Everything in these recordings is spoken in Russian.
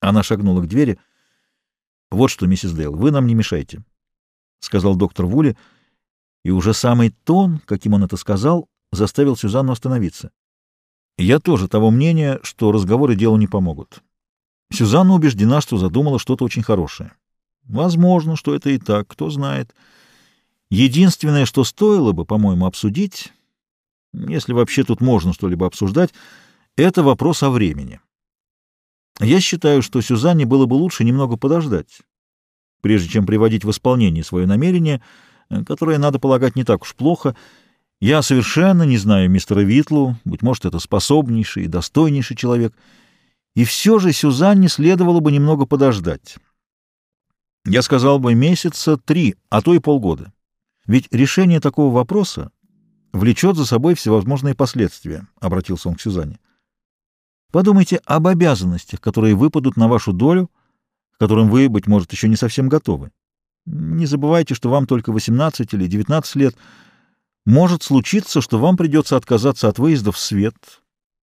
Она шагнула к двери. «Вот что, миссис Дейл, вы нам не мешайте», — сказал доктор Вули, и уже самый тон, каким он это сказал, заставил Сюзанну остановиться. «Я тоже того мнения, что разговоры делу не помогут. Сюзанна убеждена, что задумала что-то очень хорошее. Возможно, что это и так, кто знает. Единственное, что стоило бы, по-моему, обсудить, если вообще тут можно что-либо обсуждать, это вопрос о времени. Я считаю, что Сюзанне было бы лучше немного подождать, прежде чем приводить в исполнение свое намерение, которое, надо полагать, не так уж плохо. Я совершенно не знаю мистера Витлу, быть может, это способнейший и достойнейший человек, и все же Сюзанне следовало бы немного подождать. Я сказал бы месяца три, а то и полгода. Ведь решение такого вопроса влечет за собой всевозможные последствия, — обратился он к Сюзанне. Подумайте об обязанностях, которые выпадут на вашу долю, к которым вы, быть может, еще не совсем готовы. Не забывайте, что вам только 18 или 19 лет. Может случиться, что вам придется отказаться от выезда в свет,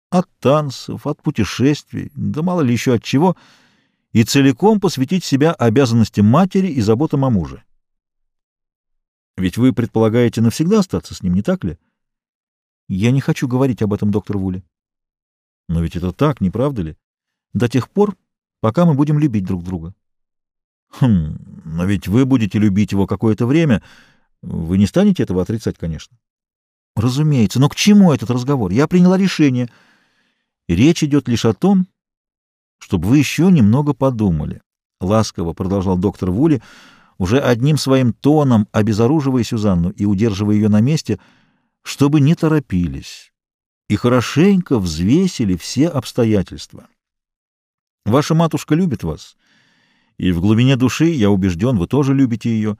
от танцев, от путешествий, да мало ли еще от чего, и целиком посвятить себя обязанностям матери и заботам о муже. Ведь вы предполагаете навсегда остаться с ним, не так ли? Я не хочу говорить об этом, доктор Вули. Но ведь это так, не правда ли? До тех пор, пока мы будем любить друг друга. Хм, но ведь вы будете любить его какое-то время. Вы не станете этого отрицать, конечно. Разумеется, но к чему этот разговор? Я приняла решение. Речь идет лишь о том, чтобы вы еще немного подумали. Ласково продолжал доктор Вули, уже одним своим тоном обезоруживая Сюзанну и удерживая ее на месте, чтобы не торопились и хорошенько взвесили все обстоятельства. Ваша матушка любит вас, и в глубине души, я убежден, вы тоже любите ее,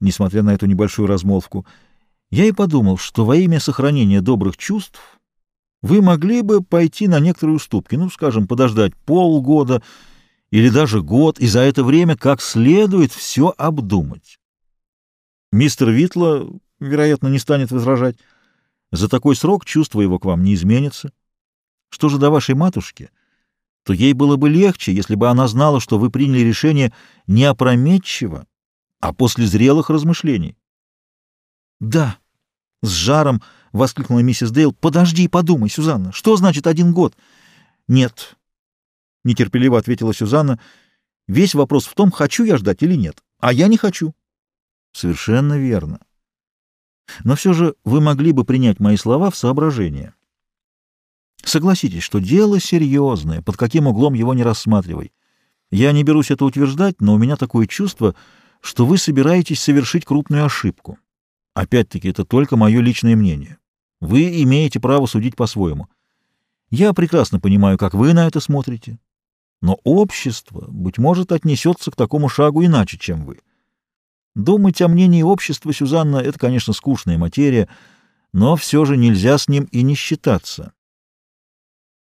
несмотря на эту небольшую размолвку. Я и подумал, что во имя сохранения добрых чувств вы могли бы пойти на некоторые уступки, ну, скажем, подождать полгода или даже год, и за это время как следует все обдумать. Мистер Витла, вероятно, не станет возражать. За такой срок чувство его к вам не изменится. Что же до вашей матушки, то ей было бы легче, если бы она знала, что вы приняли решение не опрометчиво, а после зрелых размышлений. — Да, — с жаром воскликнула миссис Дейл. — Подожди и подумай, Сюзанна, что значит один год? — Нет, — нетерпеливо ответила Сюзанна. — Весь вопрос в том, хочу я ждать или нет. А я не хочу. — Совершенно верно. — но все же вы могли бы принять мои слова в соображение. Согласитесь, что дело серьезное, под каким углом его не рассматривай. Я не берусь это утверждать, но у меня такое чувство, что вы собираетесь совершить крупную ошибку. Опять-таки, это только мое личное мнение. Вы имеете право судить по-своему. Я прекрасно понимаю, как вы на это смотрите, но общество, быть может, отнесется к такому шагу иначе, чем вы. Думать о мнении общества, Сюзанна, это, конечно, скучная материя, но все же нельзя с ним и не считаться.